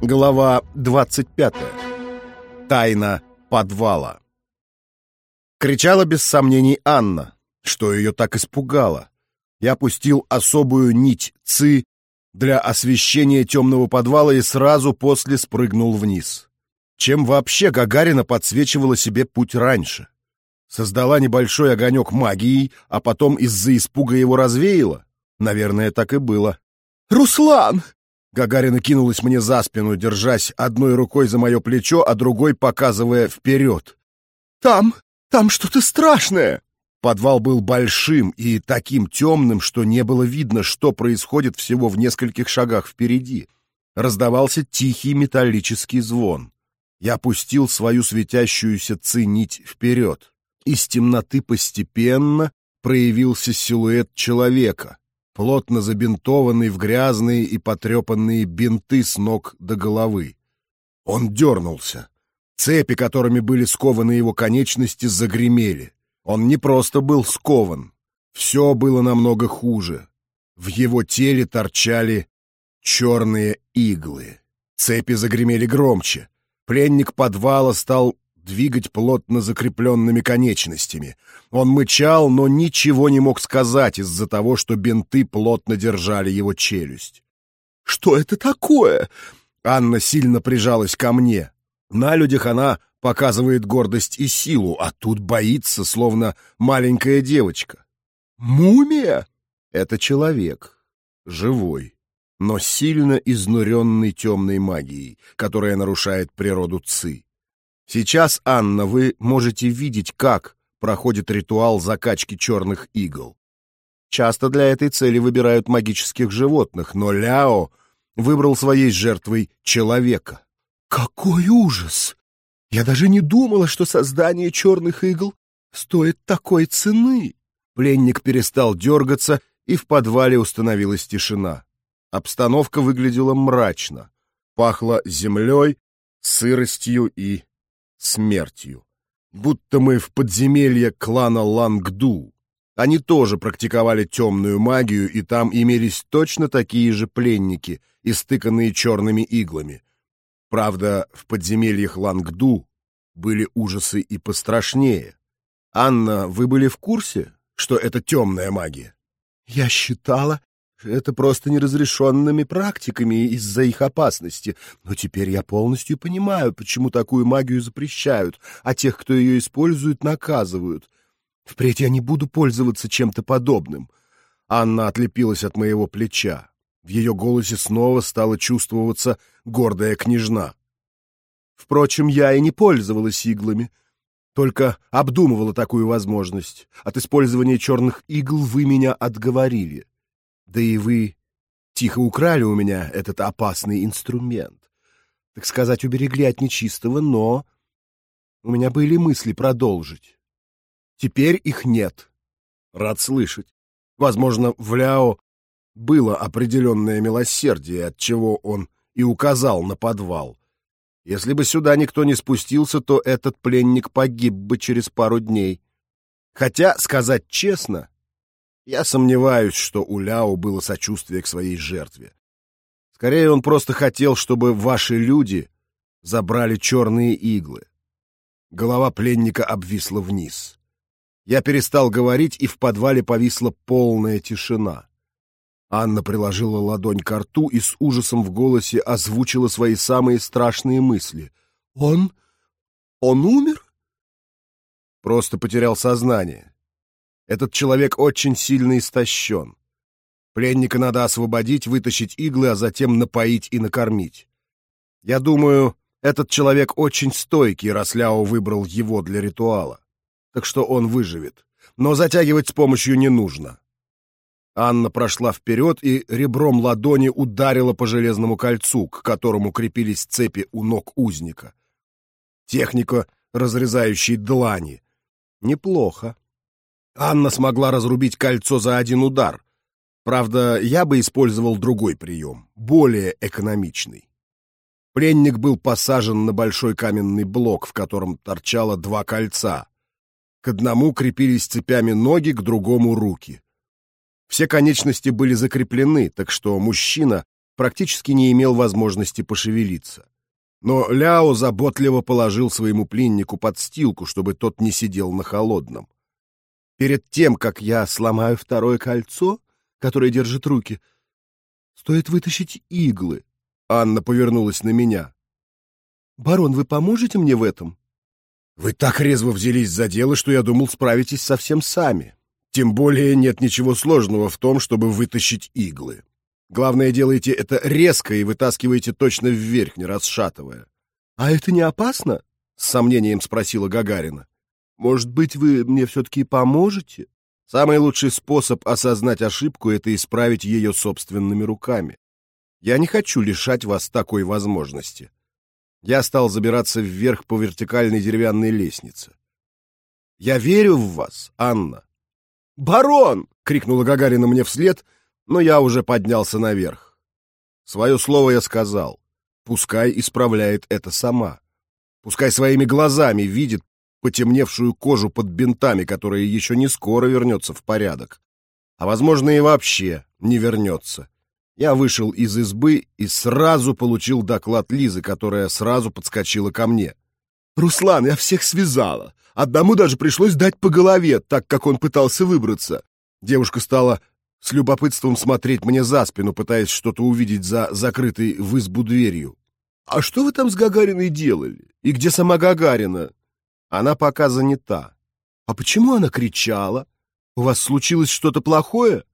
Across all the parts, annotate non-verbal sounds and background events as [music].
Глава 25. Тайна подвала. Кричала без сомнений Анна, что ее так испугало. Я пустил особую нить ЦИ для освещения темного подвала и сразу после спрыгнул вниз. Чем вообще Гагарина подсвечивала себе путь раньше? Создала небольшой огонек магией, а потом из-за испуга его развеяла? Наверное, так и было. «Руслан!» Гагарина кинулась мне за спину, держась одной рукой за мое плечо, а другой показывая вперед. «Там, там что-то страшное!» Подвал был большим и таким темным, что не было видно, что происходит всего в нескольких шагах впереди. Раздавался тихий металлический звон. Я пустил свою светящуюся цинить вперед. Из темноты постепенно проявился силуэт человека, плотно забинтованный в грязные и потрепанные бинты с ног до головы. Он дернулся. Цепи, которыми были скованы его конечности, загремели. Он не просто был скован. Все было намного хуже. В его теле торчали черные иглы. Цепи загремели громче. Пленник подвала стал двигать плотно закрепленными конечностями. Он мычал, но ничего не мог сказать из-за того, что бинты плотно держали его челюсть. «Что это такое?» Анна сильно прижалась ко мне. На людях она показывает гордость и силу, а тут боится, словно маленькая девочка. «Мумия?» Это человек, живой, но сильно изнуренный темной магией, которая нарушает природу Ци. Сейчас, Анна, вы можете видеть, как проходит ритуал закачки черных игл. Часто для этой цели выбирают магических животных, но Ляо выбрал своей жертвой человека. «Какой ужас! Я даже не думала, что создание черных игл стоит такой цены!» Пленник перестал дергаться, и в подвале установилась тишина. Обстановка выглядела мрачно. Пахло землей, сыростью и смертью. Будто мы в подземелье клана Лангду. Они тоже практиковали темную магию, и там имелись точно такие же пленники, истыканные черными иглами. Правда, в подземельях Лангду были ужасы и пострашнее. Анна, вы были в курсе, что это темная магия? Я считала, это просто неразрешенными практиками из-за их опасности. Но теперь я полностью понимаю, почему такую магию запрещают, а тех, кто ее использует, наказывают. Впредь я не буду пользоваться чем-то подобным. Анна отлепилась от моего плеча. В ее голосе снова стала чувствоваться гордая княжна. Впрочем, я и не пользовалась иглами, только обдумывала такую возможность. От использования черных игл вы меня отговорили. Да и вы тихо украли у меня этот опасный инструмент. Так сказать, уберегли от нечистого, но у меня были мысли продолжить. Теперь их нет. Рад слышать. Возможно, в Ляо было определенное милосердие, от чего он и указал на подвал. Если бы сюда никто не спустился, то этот пленник погиб бы через пару дней. Хотя, сказать честно, я сомневаюсь, что у Ляо было сочувствие к своей жертве. Скорее, он просто хотел, чтобы ваши люди забрали черные иглы. Голова пленника обвисла вниз. Я перестал говорить, и в подвале повисла полная тишина. Анна приложила ладонь к рту и с ужасом в голосе озвучила свои самые страшные мысли. «Он... он умер?» Просто потерял сознание. Этот человек очень сильно истощен. Пленника надо освободить, вытащить иглы, а затем напоить и накормить. Я думаю, этот человек очень стойкий, раз Ляо выбрал его для ритуала. Так что он выживет. Но затягивать с помощью не нужно. Анна прошла вперед и ребром ладони ударила по железному кольцу, к которому крепились цепи у ног узника. Техника, разрезающей длани. Неплохо. Анна смогла разрубить кольцо за один удар. Правда, я бы использовал другой прием, более экономичный. Пленник был посажен на большой каменный блок, в котором торчало два кольца. К одному крепились цепями ноги, к другому — руки. Все конечности были закреплены, так что мужчина практически не имел возможности пошевелиться. Но Ляо заботливо положил своему пленнику подстилку, чтобы тот не сидел на холодном. Перед тем, как я сломаю второе кольцо, которое держит руки, стоит вытащить иглы. Анна повернулась на меня. «Барон, вы поможете мне в этом?» «Вы так резво взялись за дело, что я думал, справитесь совсем сами. Тем более нет ничего сложного в том, чтобы вытащить иглы. Главное, делайте это резко и вытаскивайте точно вверх, не расшатывая». «А это не опасно?» — с сомнением спросила Гагарина. «Может быть, вы мне все-таки поможете?» Самый лучший способ осознать ошибку — это исправить ее собственными руками. Я не хочу лишать вас такой возможности. Я стал забираться вверх по вертикальной деревянной лестнице. «Я верю в вас, Анна!» «Барон!» — крикнула Гагарина мне вслед, но я уже поднялся наверх. Свое слово я сказал. Пускай исправляет это сама. Пускай своими глазами видит потемневшую кожу под бинтами, которая еще не скоро вернется в порядок. А, возможно, и вообще не вернется. Я вышел из избы и сразу получил доклад Лизы, которая сразу подскочила ко мне. «Руслан, я всех связала. Одному даже пришлось дать по голове, так как он пытался выбраться». Девушка стала с любопытством смотреть мне за спину, пытаясь что-то увидеть за закрытой в избу дверью. «А что вы там с Гагариной делали? И где сама Гагарина?» «Она пока занята». «А почему она кричала? У вас случилось что-то плохое?»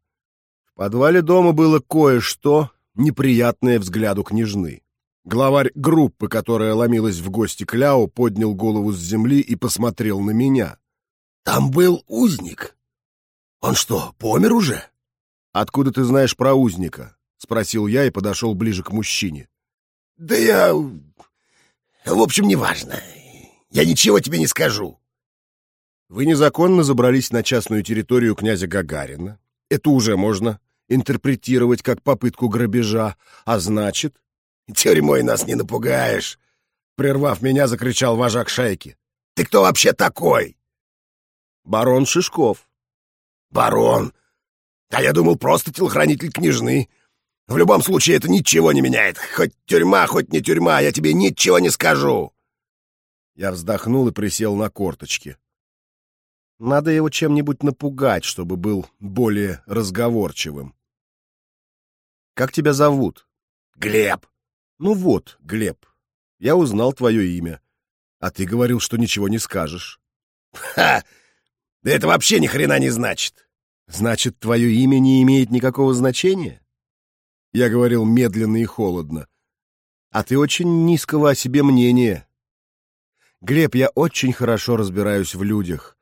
В подвале дома было кое-что, неприятное взгляду княжны. Главарь группы, которая ломилась в гости к Ляо, поднял голову с земли и посмотрел на меня. «Там был узник. Он что, помер уже?» «Откуда ты знаешь про узника?» — спросил я и подошел ближе к мужчине. «Да я... В общем, неважно. Я ничего тебе не скажу». «Вы незаконно забрались на частную территорию князя Гагарина. Это уже можно интерпретировать как попытку грабежа, а значит... «Тюрьмой нас не напугаешь!» Прервав меня, закричал вожак шайки. «Ты кто вообще такой?» «Барон Шишков». «Барон? А я думал, просто телохранитель княжны. В любом случае, это ничего не меняет. Хоть тюрьма, хоть не тюрьма, я тебе ничего не скажу!» Я вздохнул и присел на корточки. Надо его чем-нибудь напугать, чтобы был более разговорчивым. Как тебя зовут? Глеб. Ну вот, Глеб. Я узнал твое имя. А ты говорил, что ничего не скажешь. Ха! Да это вообще ни хрена не значит. Значит, твое имя не имеет никакого значения? Я говорил медленно и холодно. А ты очень низкого о себе мнения. Глеб, я очень хорошо разбираюсь в людях.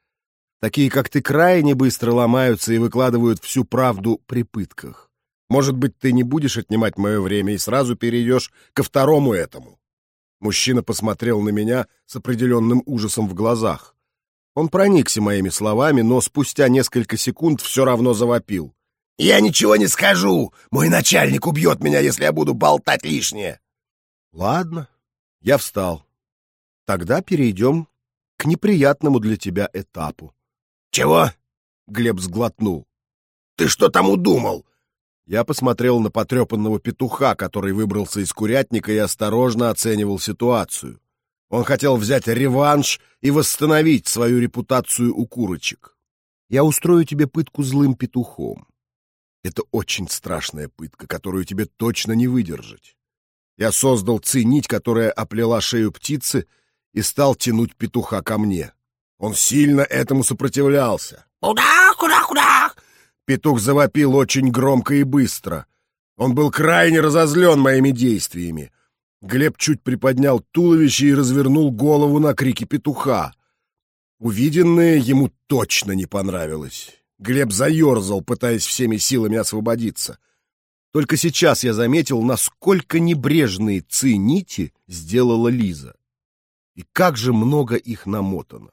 Такие, как ты, крайне быстро ломаются и выкладывают всю правду при пытках. Может быть, ты не будешь отнимать мое время и сразу перейдешь ко второму этому?» Мужчина посмотрел на меня с определенным ужасом в глазах. Он проникся моими словами, но спустя несколько секунд все равно завопил. «Я ничего не скажу! Мой начальник убьет меня, если я буду болтать лишнее!» «Ладно». Я встал. «Тогда перейдем к неприятному для тебя этапу». «Чего?» — Глеб сглотнул. «Ты что там удумал? Я посмотрел на потрепанного петуха, который выбрался из курятника и осторожно оценивал ситуацию. Он хотел взять реванш и восстановить свою репутацию у курочек. Я устрою тебе пытку злым петухом. Это очень страшная пытка, которую тебе точно не выдержать. Я создал цинить, которая оплела шею птицы, и стал тянуть петуха ко мне. Он сильно этому сопротивлялся. «Куда, куда, куда?» Петух завопил очень громко и быстро. Он был крайне разозлен моими действиями. Глеб чуть приподнял туловище и развернул голову на крики петуха. Увиденное ему точно не понравилось. Глеб заерзал, пытаясь всеми силами освободиться. Только сейчас я заметил, насколько небрежные ци-нити сделала Лиза. И как же много их намотано.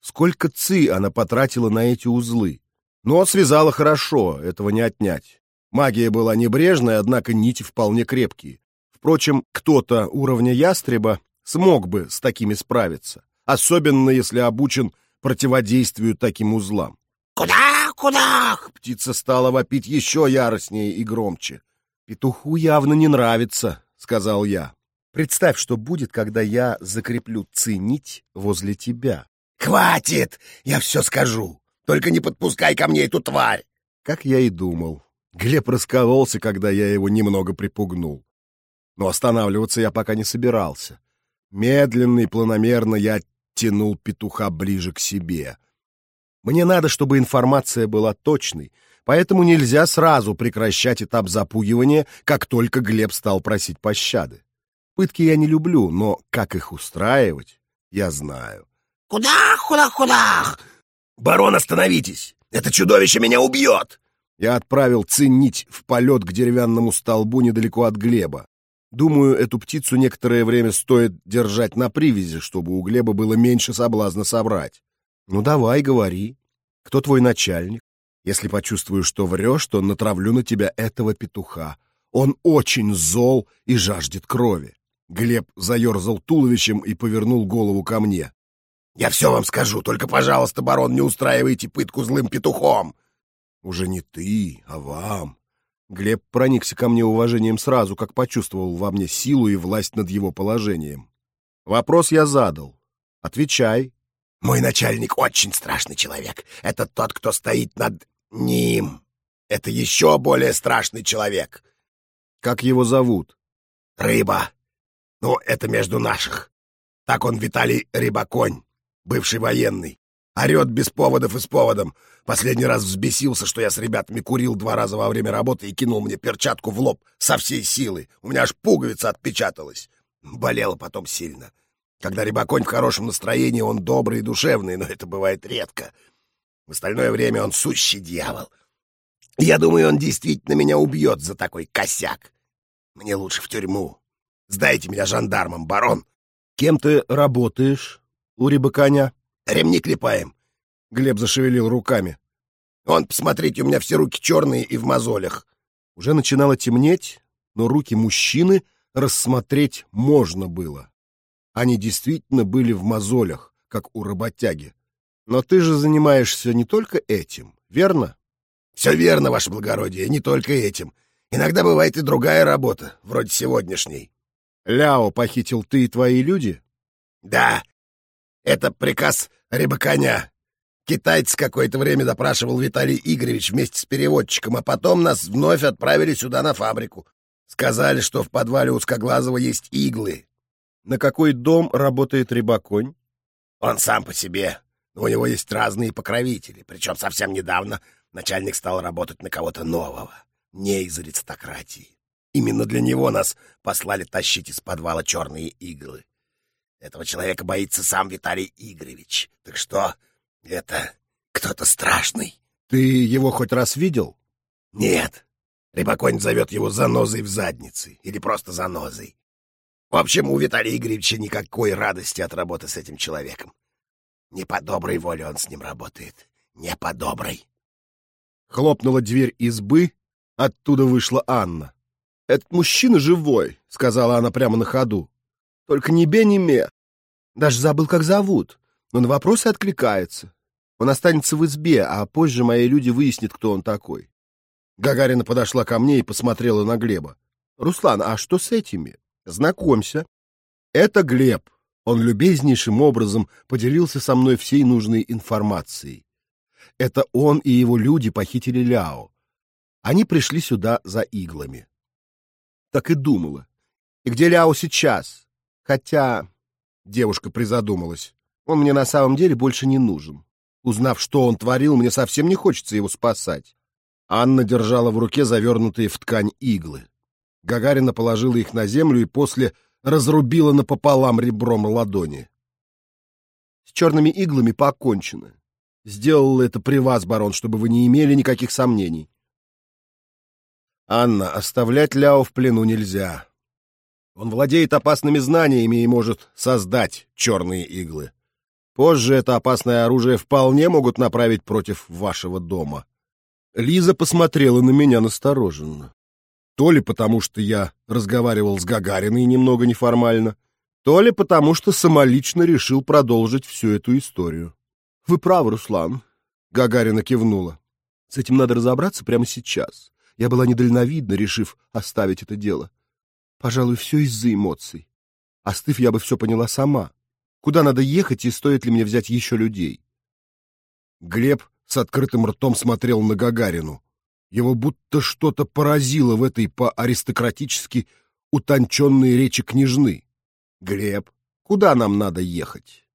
Сколько ци она потратила на эти узлы. Но связала хорошо, этого не отнять. Магия была небрежная, однако нити вполне крепкие. Впрочем, кто-то уровня ястреба смог бы с такими справиться, особенно если обучен противодействию таким узлам. «Куда? Куда?» Птица стала вопить еще яростнее и громче. «Петуху явно не нравится», — сказал я. «Представь, что будет, когда я закреплю ценить возле тебя». «Хватит! Я все скажу! Только не подпускай ко мне эту тварь!» Как я и думал. Глеб раскололся, когда я его немного припугнул. Но останавливаться я пока не собирался. Медленно и планомерно я тянул петуха ближе к себе. Мне надо, чтобы информация была точной, поэтому нельзя сразу прекращать этап запугивания, как только Глеб стал просить пощады. Пытки я не люблю, но как их устраивать, я знаю. «Куда, куда, куда? Барон, остановитесь! Это чудовище меня убьет!» Я отправил ценить в полет к деревянному столбу недалеко от Глеба. Думаю, эту птицу некоторое время стоит держать на привязи, чтобы у Глеба было меньше соблазна собрать. Ну давай, говори. Кто твой начальник? Если почувствую, что врешь, то натравлю на тебя этого петуха. Он очень зол и жаждет крови. Глеб заерзал туловищем и повернул голову ко мне. «Я все вам скажу, только, пожалуйста, барон, не устраивайте пытку злым петухом!» «Уже не ты, а вам. Глеб проникся ко мне уважением сразу, как почувствовал во мне силу и власть над его положением. Вопрос я задал. Отвечай. Мой начальник очень страшный человек. Это тот, кто стоит над ним. Это еще более страшный человек. Как его зовут? Рыба. Ну, это между наших. Так он Виталий Рыбаконь, бывший военный. Орет без поводов и с поводом. Последний раз взбесился, что я с ребятами курил два раза во время работы и кинул мне перчатку в лоб со всей силы. У меня аж пуговица отпечаталась. Болело потом сильно. Когда рыбаконь в хорошем настроении, он добрый и душевный, [laughs] но это бывает редко. В остальное время он сущий дьявол. Я думаю, он действительно меня убьет за такой косяк. Мне лучше в тюрьму. Сдайте меня жандармам, барон. Кем ты работаешь у рыбаконя? Ремни клепаем. Глеб зашевелил руками. Он, посмотрите, у меня все руки черные и в мозолях. Уже начинало темнеть, но руки мужчины рассмотреть можно было. Они действительно были в мозолях, как у работяги. Но ты же занимаешься не только этим, верно? Все верно, ваше благородие, не только этим. Иногда бывает и другая работа, вроде сегодняшней. Ляо похитил ты и твои люди? Да, это приказ Рябоконя. Китаец какое-то время допрашивал Виталий Игоревич вместе с переводчиком, а потом нас вновь отправили сюда на фабрику. Сказали, что в подвале Узкоглазого есть иглы. На какой дом работает Рябоконь? Он сам по себе. Но у него есть разные покровители. Причем совсем недавно начальник стал работать на кого-то нового, не из аристократии. Именно для него нас послали тащить из подвала черные иглы. Этого человека боится сам Виталий Игоревич. Так что это кто-то страшный. Ты его хоть раз видел? Нет. Рябоконь зовет его занозой в заднице. Или просто занозой. В общем, у Виталия Игоревича никакой радости от работы с этим человеком. Не по доброй воле он с ним работает. Не по доброй. Хлопнула дверь избы, оттуда вышла Анна. «Этот мужчина живой», — сказала она прямо на ходу. Только не бе, не ме. Даже забыл, как зовут, но на вопросы откликается. Он останется в избе, а позже мои люди выяснят, кто он такой. Гагарина подошла ко мне и посмотрела на Глеба. «Руслан, а что с этими? Знакомься. Это Глеб. Он любезнейшим образом поделился со мной всей нужной информацией. Это он и его люди похитили Ляо. Они пришли сюда за иглами. Так и думала. И где Ляо сейчас? Хотя... Девушка призадумалась. Он мне на самом деле больше не нужен. Узнав, что он творил, мне совсем не хочется его спасать. Анна держала в руке завернутые в ткань иглы. Гагарина положила их на землю и после разрубила напополам ребром ладони. С черными иглами покончено. Сделала это при вас, барон, чтобы вы не имели никаких сомнений. Анна, оставлять Ляо в плену нельзя. Он владеет опасными знаниями и может создать черные иглы. Позже это опасное оружие вполне могут направить против вашего дома. Лиза посмотрела на меня настороженно. То ли потому, что я разговаривал с Гагариной немного неформально, то ли потому, что самолично решил продолжить всю эту историю. — Вы правы, Руслан, — Гагарина кивнула. — С этим надо разобраться прямо сейчас. Я была недальновидна, решив оставить это дело. Пожалуй, все из-за эмоций. Остыв, я бы все поняла сама. Куда надо ехать и стоит ли мне взять еще людей? Глеб с открытым ртом смотрел на Гагарину. Его будто что-то поразило в этой по-аристократически утонченной речи княжны. «Глеб, куда нам надо ехать?»